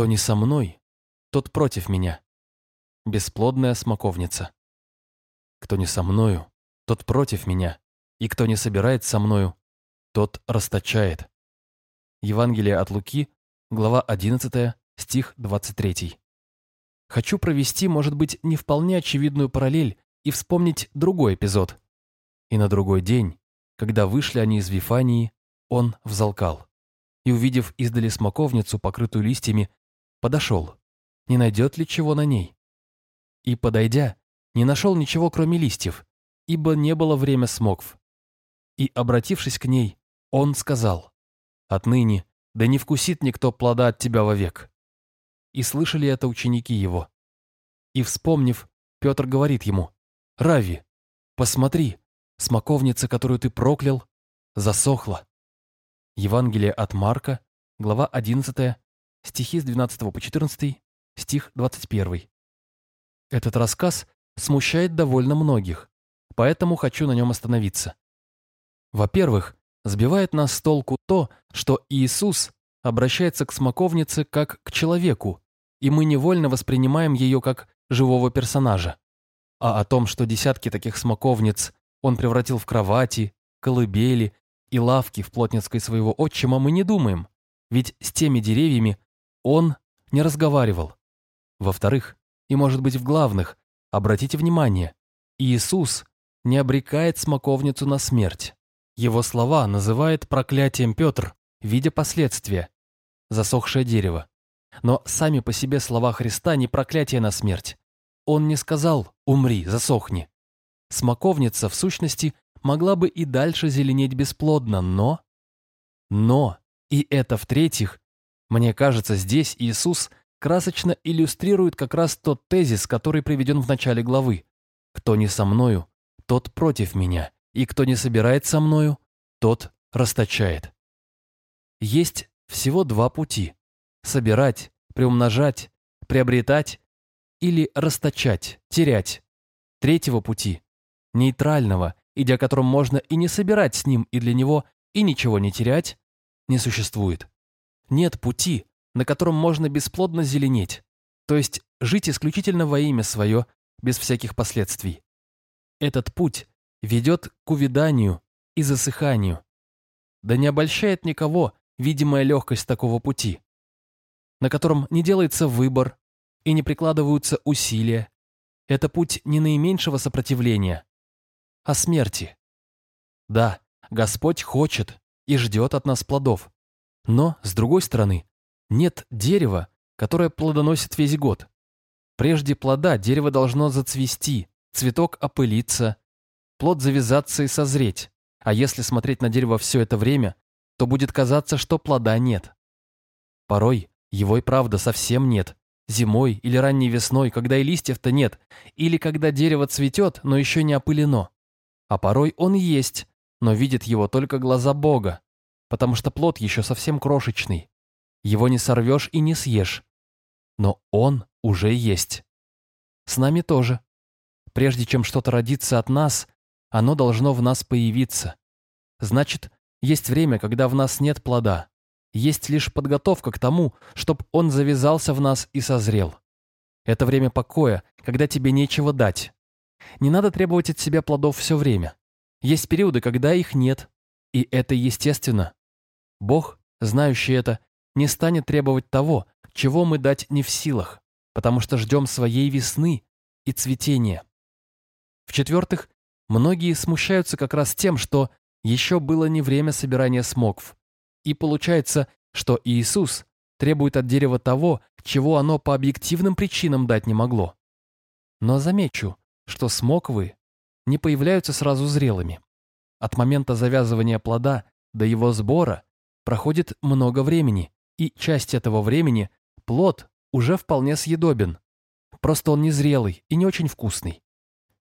Кто не со мной, тот против меня. Бесплодная смоковница. Кто не со мною, тот против меня, и кто не собирает со мною, тот расточает. Евангелие от Луки, глава 11, стих 23. Хочу провести, может быть, не вполне очевидную параллель и вспомнить другой эпизод. И на другой день, когда вышли они из Вифании, он взалкал. И, увидев издали смоковницу, покрытую листьями, подошел, не найдет ли чего на ней. И, подойдя, не нашел ничего, кроме листьев, ибо не было время смокв. И, обратившись к ней, он сказал, «Отныне да не вкусит никто плода от тебя вовек». И слышали это ученики его. И, вспомнив, Петр говорит ему, «Рави, посмотри, смоковница, которую ты проклял, засохла». Евангелие от Марка, глава 11, стихи с 12 по 14, стих 21. Этот рассказ смущает довольно многих, поэтому хочу на нем остановиться. Во-первых, сбивает нас с толку то, что Иисус обращается к смоковнице как к человеку, и мы невольно воспринимаем ее как живого персонажа. А о том, что десятки таких смоковниц он превратил в кровати, колыбели и лавки в плотницкой своего отчима, мы не думаем, ведь с теми деревьями он не разговаривал. Во-вторых, и может быть в главных, обратите внимание, Иисус не обрекает смоковницу на смерть. Его слова называет проклятием Петр, видя последствия. Засохшее дерево. Но сами по себе слова Христа не проклятие на смерть. Он не сказал «умри, засохни». Смоковница, в сущности, могла бы и дальше зеленеть бесплодно, но... Но, и это в-третьих, мне кажется, здесь Иисус красочно иллюстрирует как раз тот тезис, который приведен в начале главы. «Кто не со мною, тот против меня, и кто не собирает со мною, тот расточает». Есть всего два пути – собирать, приумножать, приобретать или расточать, терять. Третьего пути – нейтрального, идя которым можно и не собирать с ним и для него, и ничего не терять, не существует. Нет пути, на котором можно бесплодно зеленеть, то есть жить исключительно во имя свое, без всяких последствий. Этот путь ведет к увяданию и засыханию. Да не обольщает никого видимая легкость такого пути, на котором не делается выбор и не прикладываются усилия. Это путь не наименьшего сопротивления, а смерти. Да, Господь хочет и ждет от нас плодов, но, с другой стороны, нет дерева, которое плодоносит весь год. Прежде плода дерево должно зацвести, цветок опылиться, плод завязаться и созреть. А если смотреть на дерево все это время, то будет казаться, что плода нет. Порой его и правда совсем нет. Зимой или ранней весной, когда и листьев-то нет, или когда дерево цветет, но еще не опылено. А порой он есть, но видит его только глаза Бога, потому что плод еще совсем крошечный. Его не сорвешь и не съешь. Но он уже есть. С нами тоже. Прежде чем что-то родится от нас, оно должно в нас появиться. Значит, есть время, когда в нас нет плода. Есть лишь подготовка к тому, чтобы он завязался в нас и созрел. Это время покоя, когда тебе нечего дать. Не надо требовать от себя плодов все время. Есть периоды, когда их нет. И это естественно. Бог, знающий это, не станет требовать того, чего мы дать не в силах, потому что ждем своей весны и цветения. В-четвертых, многие смущаются как раз тем, что еще было не время собирания смокв. И получается, что Иисус требует от дерева того, чего оно по объективным причинам дать не могло. Но замечу, что смоквы не появляются сразу зрелыми. От момента завязывания плода до его сбора проходит много времени, и часть этого времени плод уже вполне съедобен. Просто он незрелый и не очень вкусный.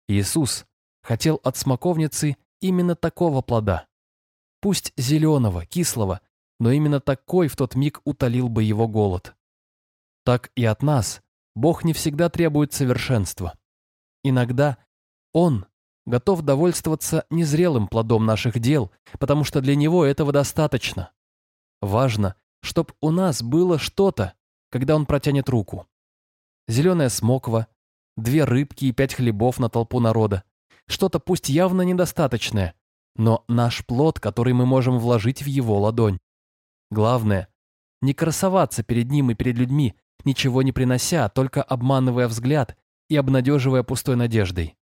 Иисус хотел от смоковницы именно такого плода. Пусть зеленого, кислого, но именно такой в тот миг утолил бы его голод. Так и от нас Бог не всегда требует совершенства. Иногда Он готов довольствоваться незрелым плодом наших дел, потому что для Него этого достаточно. Важно, чтоб у нас было что-то, когда он протянет руку. Зеленая смоква, две рыбки и пять хлебов на толпу народа. Что-то пусть явно недостаточное, но наш плод, который мы можем вложить в его ладонь. Главное, не красоваться перед ним и перед людьми, ничего не принося, только обманывая взгляд и обнадеживая пустой надеждой.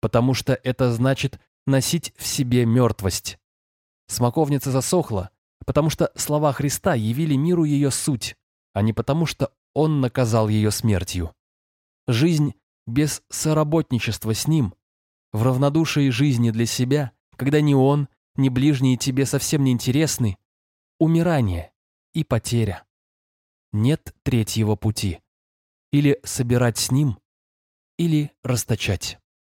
Потому что это значит носить в себе мертвость. Смоковница засохла, потому что слова Христа явили миру ее суть, а не потому что Он наказал ее смертью. Жизнь без соработничества с Ним, в равнодушии жизни для себя, когда ни Он, ни ближние тебе совсем не интересны, умирание и потеря. Нет третьего пути. Или собирать с Ним, или расточать.